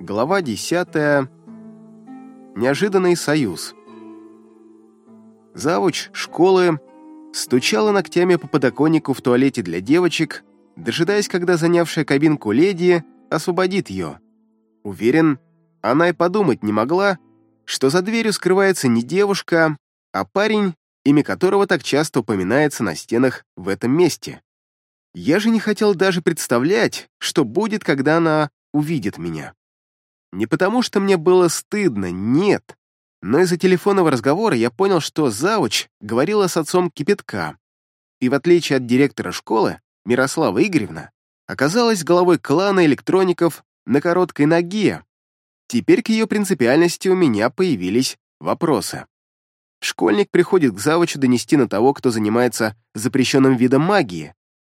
Глава 10. Неожиданный союз. Завуч школы стучала ногтями по подоконнику в туалете для девочек, дожидаясь, когда занявшая кабинку леди освободит ее. Уверен, она и подумать не могла, что за дверью скрывается не девушка, а парень, имя которого так часто упоминается на стенах в этом месте. Я же не хотел даже представлять, что будет, когда она увидит меня. Не потому, что мне было стыдно, нет. Но из-за телефонного разговора я понял, что Завуч говорила с отцом Кипятка. И в отличие от директора школы, Мирослава Игоревна оказалась головой клана электроников на короткой ноге. Теперь к ее принципиальности у меня появились вопросы. Школьник приходит к завучу донести на того, кто занимается запрещенным видом магии.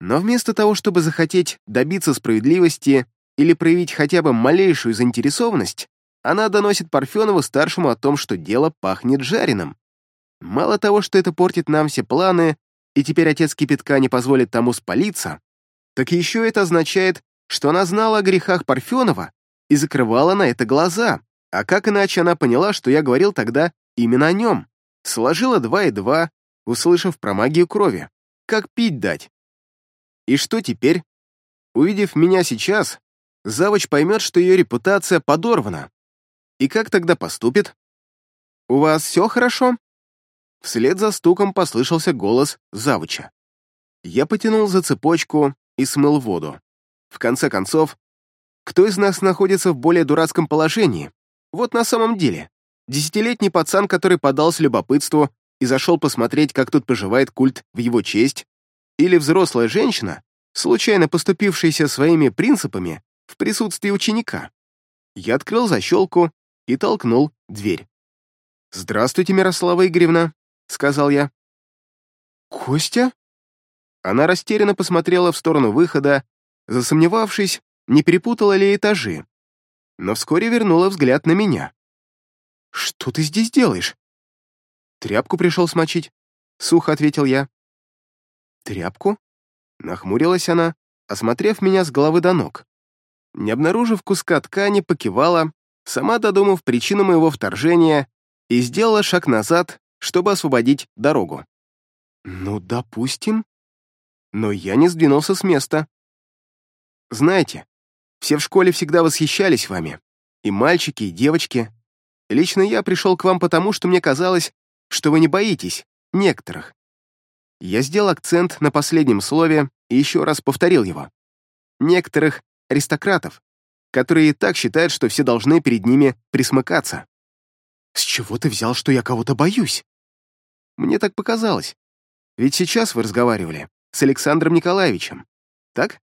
Но вместо того, чтобы захотеть добиться справедливости или проявить хотя бы малейшую заинтересованность, она доносит Парфенову-старшему о том, что дело пахнет жареным. Мало того, что это портит нам все планы, и теперь отец кипятка не позволит тому спалиться, так еще это означает, что она знала о грехах Парфенова и закрывала на это глаза. А как иначе она поняла, что я говорил тогда именно о нем? Сложила два и два, услышав про магию крови. Как пить дать? И что теперь? Увидев меня сейчас, завуч поймет, что ее репутация подорвана. И как тогда поступит? «У вас все хорошо?» Вслед за стуком послышался голос завуча. Я потянул за цепочку и смыл воду. В конце концов, кто из нас находится в более дурацком положении? Вот на самом деле. Десятилетний пацан, который подался любопытству и зашел посмотреть, как тут поживает культ в его честь, или взрослая женщина, случайно поступившаяся своими принципами в присутствии ученика. Я открыл защелку и толкнул дверь. «Здравствуйте, Мирослава Игоревна», — сказал я. «Костя?» Она растерянно посмотрела в сторону выхода, засомневавшись, не перепутала ли этажи, но вскоре вернула взгляд на меня. «Что ты здесь делаешь?» «Тряпку пришел смочить», — сухо ответил я. «Тряпку?» — нахмурилась она, осмотрев меня с головы до ног не обнаружив куска ткани, покивала, сама додумав причину моего вторжения, и сделала шаг назад, чтобы освободить дорогу. «Ну, допустим». Но я не сдвинулся с места. «Знаете, все в школе всегда восхищались вами. И мальчики, и девочки. Лично я пришел к вам потому, что мне казалось, что вы не боитесь некоторых. Я сделал акцент на последнем слове и еще раз повторил его. Некоторых аристократов, которые и так считают, что все должны перед ними присмыкаться. С чего ты взял, что я кого-то боюсь? Мне так показалось. Ведь сейчас вы разговаривали с Александром Николаевичем, так?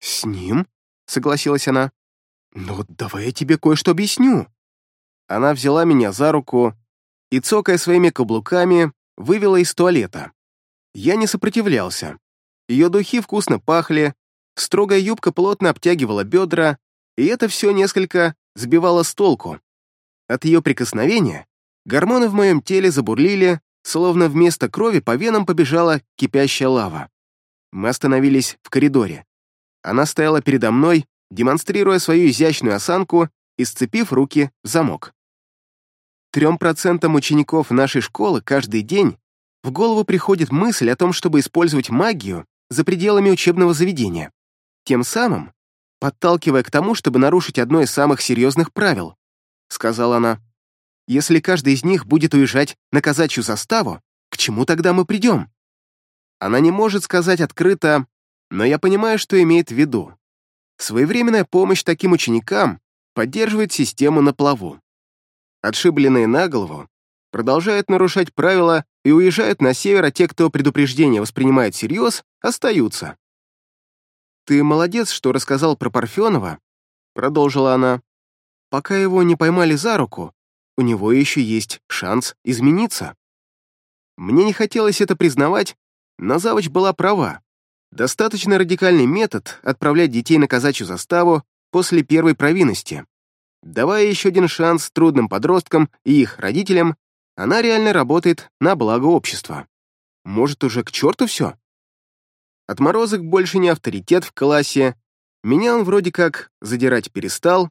С ним? Согласилась она. Ну, давай я тебе кое-что объясню. Она взяла меня за руку и, цокая своими каблуками, вывела из туалета. Я не сопротивлялся. Ее духи вкусно пахли, Строгая юбка плотно обтягивала бедра, и это все несколько сбивало с толку. От ее прикосновения гормоны в моем теле забурлили, словно вместо крови по венам побежала кипящая лава. Мы остановились в коридоре. Она стояла передо мной, демонстрируя свою изящную осанку и сцепив руки в замок. Трем процентам учеников нашей школы каждый день в голову приходит мысль о том, чтобы использовать магию за пределами учебного заведения тем самым подталкивая к тому, чтобы нарушить одно из самых серьезных правил, сказала она. Если каждый из них будет уезжать на казачью заставу, к чему тогда мы придем? Она не может сказать открыто, но я понимаю, что имеет в виду. Своевременная помощь таким ученикам поддерживает систему на плаву. Отшибленные на голову продолжают нарушать правила и уезжают на север, а те, кто предупреждение воспринимает всерьез, остаются. «Ты молодец, что рассказал про Парфенова», — продолжила она. «Пока его не поймали за руку, у него еще есть шанс измениться». Мне не хотелось это признавать, но завуч была права. Достаточно радикальный метод отправлять детей на казачью заставу после первой провинности. Давая еще один шанс трудным подросткам и их родителям, она реально работает на благо общества. Может, уже к черту все? Отморозок больше не авторитет в классе, меня он вроде как задирать перестал,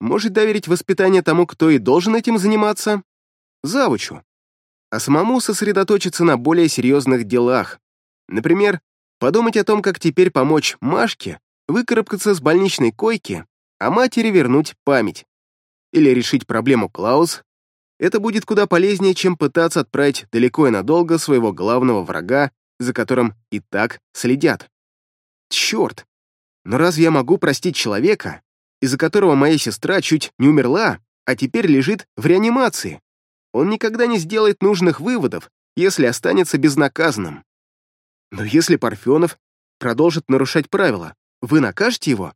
может доверить воспитание тому, кто и должен этим заниматься? Завучу. А самому сосредоточиться на более серьезных делах. Например, подумать о том, как теперь помочь Машке выкарабкаться с больничной койки, а матери вернуть память. Или решить проблему Клаус. Это будет куда полезнее, чем пытаться отправить далеко и надолго своего главного врага, за которым и так следят. Черт! Но разве я могу простить человека, из-за которого моя сестра чуть не умерла, а теперь лежит в реанимации? Он никогда не сделает нужных выводов, если останется безнаказанным. Но если Парфенов продолжит нарушать правила, вы накажете его?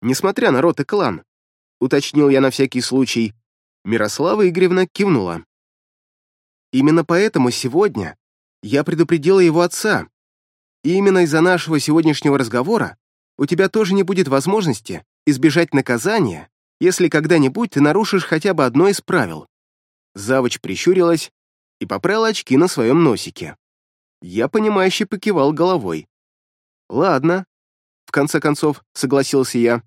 Несмотря на рот и клан, уточнил я на всякий случай. Мирослава Игоревна кивнула. Именно поэтому сегодня я предупредила его отца. И именно из-за нашего сегодняшнего разговора у тебя тоже не будет возможности избежать наказания, если когда-нибудь ты нарушишь хотя бы одно из правил. Завуч прищурилась и поправила очки на своем носике. Я, понимающе покивал головой. «Ладно», — в конце концов согласился я.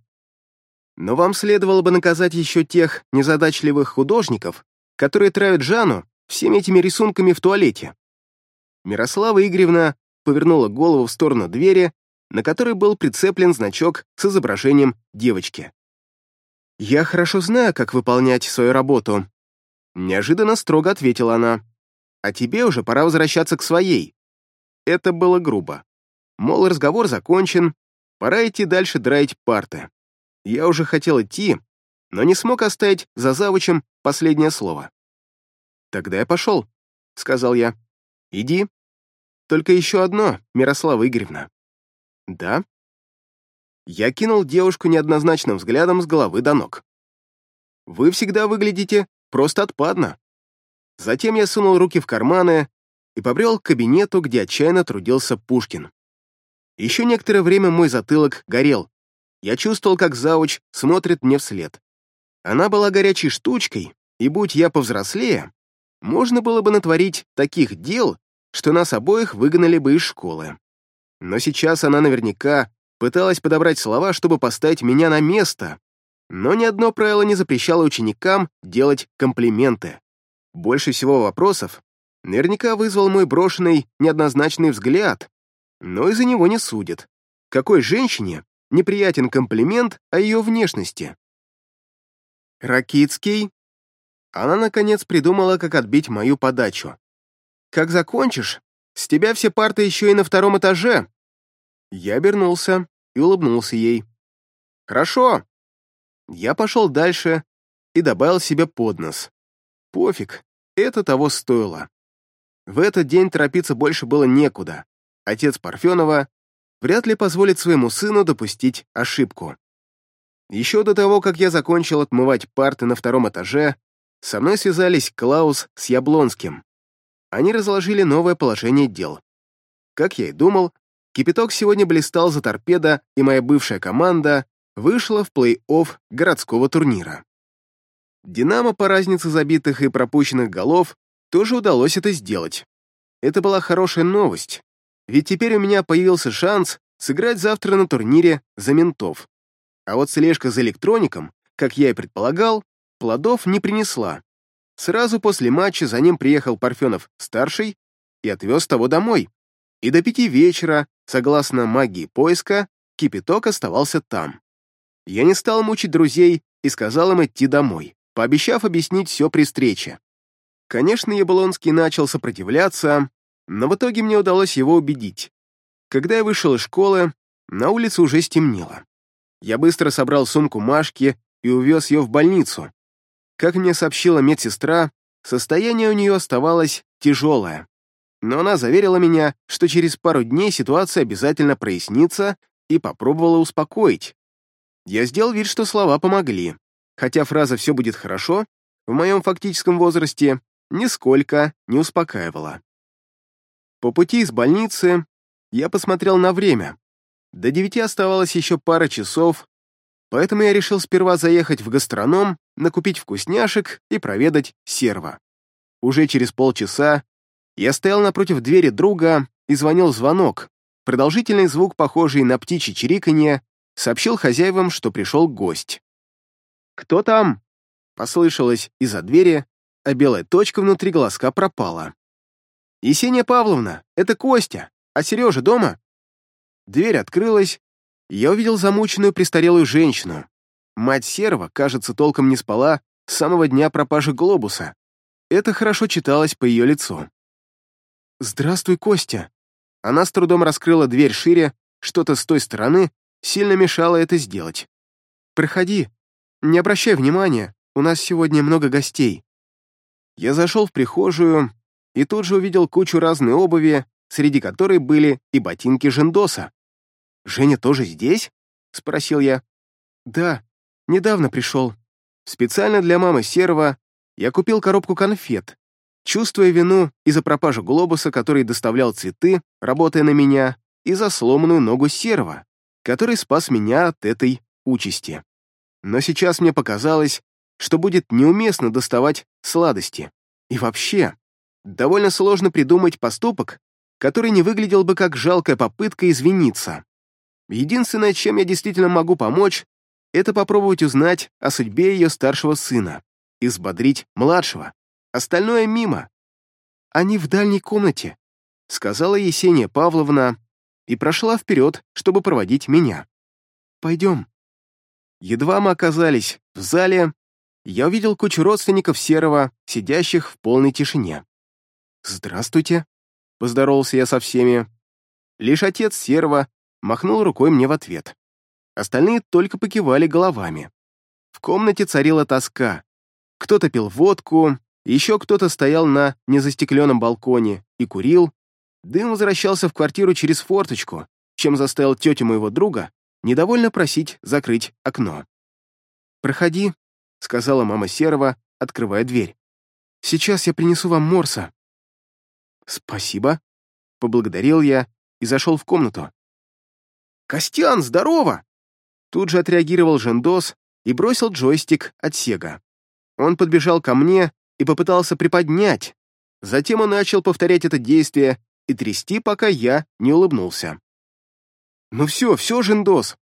«Но вам следовало бы наказать еще тех незадачливых художников, которые травят Жанну всеми этими рисунками в туалете». Мирослава Игоревна повернула голову в сторону двери, на которой был прицеплен значок с изображением девочки. «Я хорошо знаю, как выполнять свою работу», — неожиданно строго ответила она. «А тебе уже пора возвращаться к своей. Это было грубо. Мол, разговор закончен, пора идти дальше драить парты. Я уже хотел идти, но не смог оставить за завучем последнее слово. «Тогда я пошел», — сказал я. «Иди. Только еще одно, Мирослава Игоревна». «Да?» Я кинул девушку неоднозначным взглядом с головы до ног. «Вы всегда выглядите просто отпадно». Затем я сунул руки в карманы и побрел к кабинету, где отчаянно трудился Пушкин. Еще некоторое время мой затылок горел. Я чувствовал, как зауч смотрит мне вслед. Она была горячей штучкой, и будь я повзрослее, можно было бы натворить таких дел, что нас обоих выгнали бы из школы. Но сейчас она наверняка пыталась подобрать слова, чтобы поставить меня на место, но ни одно правило не запрещало ученикам делать комплименты. Больше всего вопросов наверняка вызвал мой брошенный неоднозначный взгляд, но из-за него не судят. Какой женщине неприятен комплимент о ее внешности? Ракицкий. Она, наконец, придумала, как отбить мою подачу. «Как закончишь, с тебя все парты еще и на втором этаже». Я обернулся и улыбнулся ей. «Хорошо». Я пошел дальше и добавил себе под нос. «Пофиг, это того стоило». В этот день торопиться больше было некуда. Отец Парфенова вряд ли позволит своему сыну допустить ошибку. Еще до того, как я закончил отмывать парты на втором этаже, со мной связались Клаус с Яблонским. Они разложили новое положение дел. Как я и думал, кипяток сегодня блистал за торпеда, и моя бывшая команда вышла в плей-офф городского турнира. «Динамо» по разнице забитых и пропущенных голов тоже удалось это сделать. Это была хорошая новость, ведь теперь у меня появился шанс сыграть завтра на турнире за ментов. А вот слежка за электроником, как я и предполагал, плодов не принесла. Сразу после матча за ним приехал Парфенов-старший и отвез того домой. И до пяти вечера, согласно магии поиска, кипяток оставался там. Я не стал мучить друзей и сказал им идти домой, пообещав объяснить все при встрече. Конечно, Яблонский начал сопротивляться, но в итоге мне удалось его убедить. Когда я вышел из школы, на улице уже стемнело. Я быстро собрал сумку Машки и увез ее в больницу. Как мне сообщила медсестра, состояние у нее оставалось тяжелое. Но она заверила меня, что через пару дней ситуация обязательно прояснится и попробовала успокоить. Я сделал вид, что слова помогли. Хотя фраза «все будет хорошо» в моем фактическом возрасте нисколько не успокаивала. По пути из больницы я посмотрел на время. До девяти оставалось еще пара часов, поэтому я решил сперва заехать в гастроном, накупить вкусняшек и проведать серва. Уже через полчаса я стоял напротив двери друга и звонил звонок. Продолжительный звук, похожий на птичье чириканье, сообщил хозяевам, что пришел гость. «Кто там?» Послышалось из-за двери, а белая точка внутри глазка пропала. «Есения Павловна, это Костя, а Сережа дома?» Дверь открылась, и я увидел замученную престарелую женщину. Мать Серова, кажется, толком не спала с самого дня пропажи глобуса. Это хорошо читалось по ее лицу. «Здравствуй, Костя». Она с трудом раскрыла дверь шире, что-то с той стороны сильно мешало это сделать. «Проходи. Не обращай внимания, у нас сегодня много гостей». Я зашел в прихожую и тут же увидел кучу разной обуви, среди которой были и ботинки Жендоса. «Женя тоже здесь?» — спросил я. «Да, недавно пришел. Специально для мамы Серова я купил коробку конфет, чувствуя вину из-за пропажи глобуса, который доставлял цветы, работая на меня, и за сломанную ногу Серова, который спас меня от этой участи. Но сейчас мне показалось, что будет неуместно доставать сладости. И вообще, довольно сложно придумать поступок, который не выглядел бы как жалкая попытка извиниться. Единственное, чем я действительно могу помочь, это попробовать узнать о судьбе ее старшего сына и взбодрить младшего. Остальное мимо. Они в дальней комнате, сказала Есения Павловна и прошла вперед, чтобы проводить меня. Пойдем. Едва мы оказались в зале, я увидел кучу родственников Серого, сидящих в полной тишине. «Здравствуйте», — поздоровался я со всеми. Лишь отец Серого махнул рукой мне в ответ. Остальные только покивали головами. В комнате царила тоска. Кто-то пил водку, еще кто-то стоял на незастекленном балконе и курил. Дым возвращался в квартиру через форточку, чем заставил тетю моего друга недовольно просить закрыть окно. «Проходи», — сказала мама Серого, открывая дверь. «Сейчас я принесу вам морса». «Спасибо», — поблагодарил я и зашел в комнату. «Костян, здорово!» Тут же отреагировал Жендос и бросил джойстик от Сега. Он подбежал ко мне и попытался приподнять. Затем он начал повторять это действие и трясти, пока я не улыбнулся. «Ну все, все, Жендос!»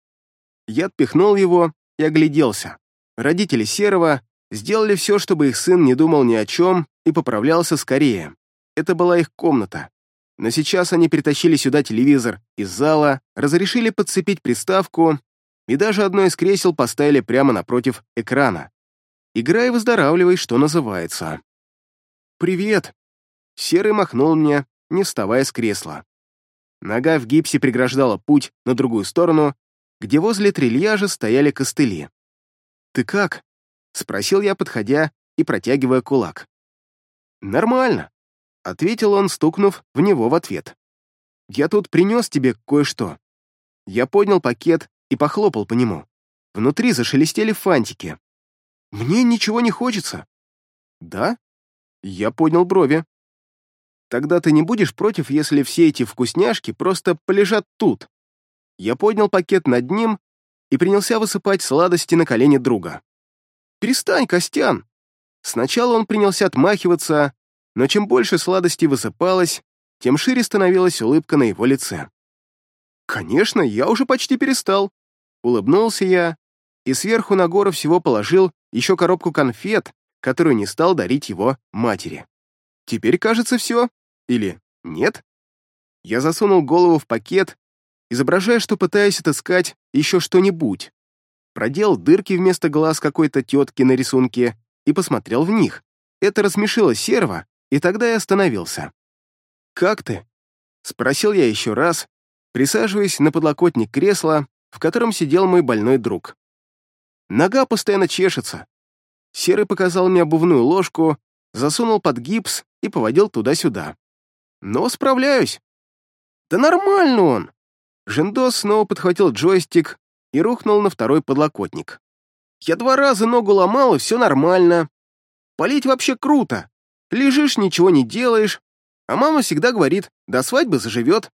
Я отпихнул его и огляделся. Родители Серого сделали все, чтобы их сын не думал ни о чем и поправлялся скорее. Это была их комната. Но сейчас они притащили сюда телевизор из зала, разрешили подцепить приставку и даже одно из кресел поставили прямо напротив экрана. Играй выздоравливай, что называется. «Привет!» Серый махнул мне, не вставая с кресла. Нога в гипсе преграждала путь на другую сторону, где возле трильяжа стояли костыли. «Ты как?» — спросил я, подходя и протягивая кулак. «Нормально», — ответил он, стукнув в него в ответ. «Я тут принес тебе кое-что». Я поднял пакет и похлопал по нему. Внутри зашелестели фантики. «Мне ничего не хочется». «Да?» Я поднял брови. «Тогда ты не будешь против, если все эти вкусняшки просто полежат тут?» Я поднял пакет над ним и принялся высыпать сладости на колени друга. «Перестань, Костян!» Сначала он принялся отмахиваться, но чем больше сладостей высыпалось, тем шире становилась улыбка на его лице. «Конечно, я уже почти перестал», Улыбнулся я и сверху на гору всего положил еще коробку конфет, которую не стал дарить его матери. Теперь, кажется, все. Или нет? Я засунул голову в пакет, изображая, что пытаюсь отыскать еще что-нибудь. Проделал дырки вместо глаз какой-то тетки на рисунке и посмотрел в них. Это рассмешило серва, и тогда я остановился. «Как ты?» — спросил я еще раз, присаживаясь на подлокотник кресла в котором сидел мой больной друг. Нога постоянно чешется. Серый показал мне обувную ложку, засунул под гипс и поводил туда-сюда. Но справляюсь. Да нормально он. Жендос снова подхватил джойстик и рухнул на второй подлокотник. Я два раза ногу ломал, и все нормально. Полить вообще круто. Лежишь, ничего не делаешь, а мама всегда говорит, до свадьбы заживет.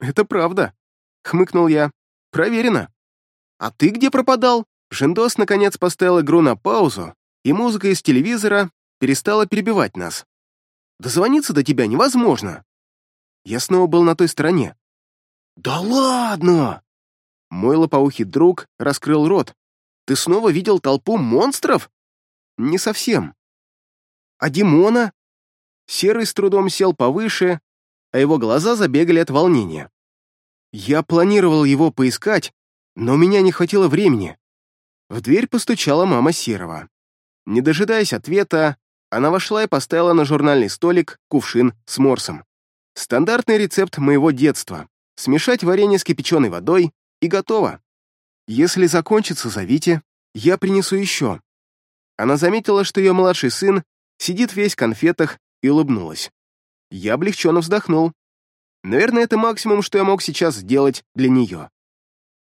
Это правда, хмыкнул я. Проверено. А ты где пропадал? Жендос наконец поставил игру на паузу, и музыка из телевизора перестала перебивать нас. Дозвониться до тебя невозможно. Я снова был на той стороне. Да ладно! Мой лопоухий друг раскрыл рот. ты снова видел толпу монстров?» «Не совсем». «А Димона?» Серый с трудом сел повыше, а его глаза забегали от волнения. «Я планировал его поискать, но у меня не хватило времени». В дверь постучала мама Серого. Не дожидаясь ответа, она вошла и поставила на журнальный столик кувшин с морсом. Стандартный рецепт моего детства. Смешать варенье с кипяченой водой и готово. Если закончится, зовите, я принесу еще. Она заметила, что ее младший сын сидит весь в конфетах и улыбнулась. Я облегченно вздохнул. Наверное, это максимум, что я мог сейчас сделать для нее.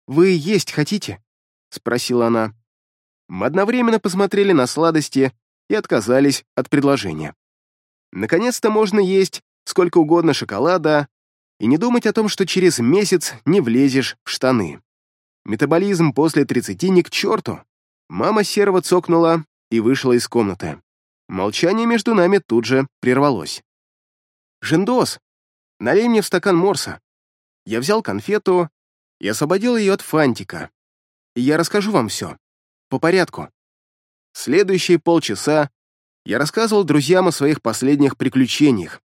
«Вы есть хотите?» — спросила она. Мы одновременно посмотрели на сладости и отказались от предложения. Наконец-то можно есть сколько угодно шоколада и не думать о том, что через месяц не влезешь в штаны. Метаболизм после 30 ни к черту. Мама серого цокнула и вышла из комнаты. Молчание между нами тут же прервалось. «Жендос, налей мне в стакан морса». Я взял конфету и освободил ее от фантика. И я расскажу вам все. По порядку. Следующие полчаса я рассказывал друзьям о своих последних приключениях.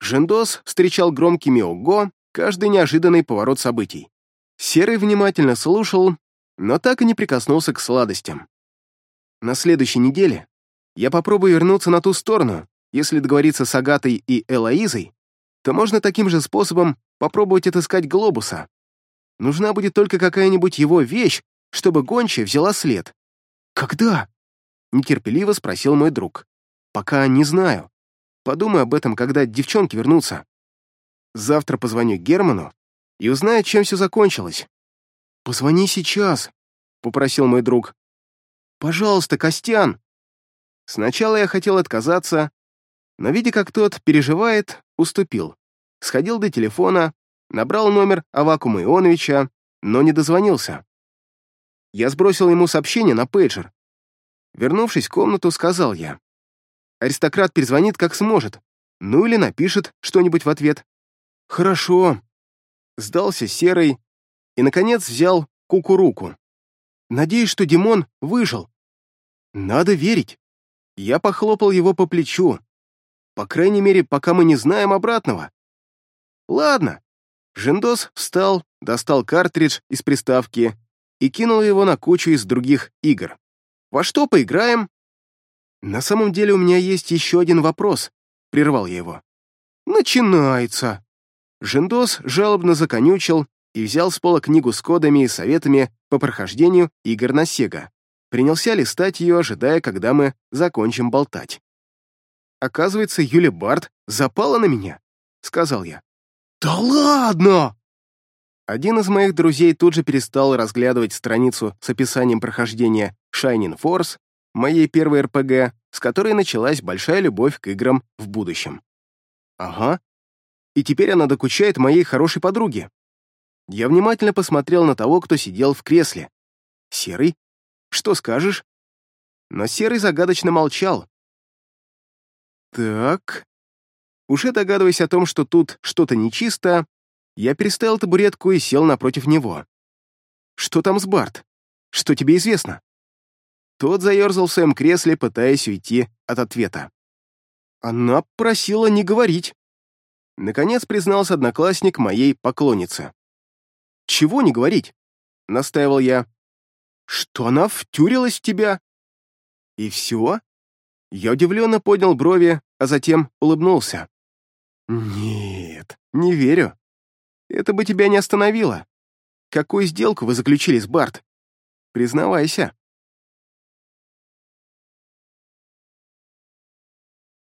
Жендос встречал громкими «Ого» каждый неожиданный поворот событий. Серый внимательно слушал, но так и не прикоснулся к сладостям. На следующей неделе я попробую вернуться на ту сторону. Если договориться с Агатой и Элоизой, то можно таким же способом попробовать отыскать глобуса. Нужна будет только какая-нибудь его вещь, чтобы гончая взяла след. «Когда?» — нетерпеливо спросил мой друг. «Пока не знаю. Подумай об этом, когда девчонки вернутся. Завтра позвоню Герману и узнаю, чем все закончилось». «Позвони сейчас», — попросил мой друг. «Пожалуйста, Костян!» Сначала я хотел отказаться, но, видя, как тот переживает, уступил. Сходил до телефона, набрал номер Авакума Ионовича, но не дозвонился. Я сбросил ему сообщение на пейджер. Вернувшись в комнату, сказал я. Аристократ перезвонит как сможет, ну или напишет что-нибудь в ответ. Хорошо. Сдался серый и, наконец, взял кукуруку. Надеюсь, что Димон выжил. Надо верить. Я похлопал его по плечу. По крайней мере, пока мы не знаем обратного. Ладно. Жендос встал, достал картридж из приставки и кинул его на кучу из других игр. «Во что поиграем?» «На самом деле у меня есть еще один вопрос», — прервал я его. «Начинается!» Жендос жалобно законючил и взял с пола книгу с кодами и советами по прохождению игр на Сега. Принялся листать ее, ожидая, когда мы закончим болтать. «Оказывается, Юля Барт запала на меня», — сказал я. «Да ладно!» Один из моих друзей тут же перестал разглядывать страницу с описанием прохождения Shining Force, моей первой РПГ, с которой началась большая любовь к играм в будущем. Ага. И теперь она докучает моей хорошей подруге. Я внимательно посмотрел на того, кто сидел в кресле. «Серый? Что скажешь?» Но Серый загадочно молчал. «Так...» Уже догадываясь о том, что тут что-то нечисто, я переставил табуретку и сел напротив него. «Что там с Барт? Что тебе известно?» Тот заерзал в своем кресле, пытаясь уйти от ответа. Она просила не говорить. Наконец признался одноклассник моей поклонницы. «Чего не говорить?» — настаивал я. «Что она втюрилась в тебя?» «И все?» Я удивленно поднял брови, а затем улыбнулся. «Нет, не верю. Это бы тебя не остановило. Какую сделку вы заключили с Барт? Признавайся.